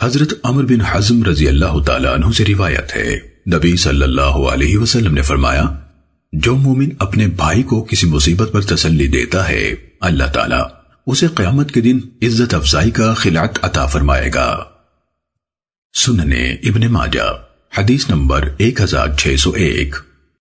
حضرت عمر بن حزم رضی اللہ تعالیٰ عنہ سے روایت ہے۔ نبی صلی اللہ علیہ وسلم نے فرمایا، جو مومن اپنے بھائی کو کسی مصیبت پر تسلی دیتا ہے، اللہ تعالیٰ اسے قیامت کے دن عزت افزائی کا خلعت عطا فرمائے گا۔ سننے ابن ماجہ، حدیث نمبر ایک ہزار چھ سو ایک۔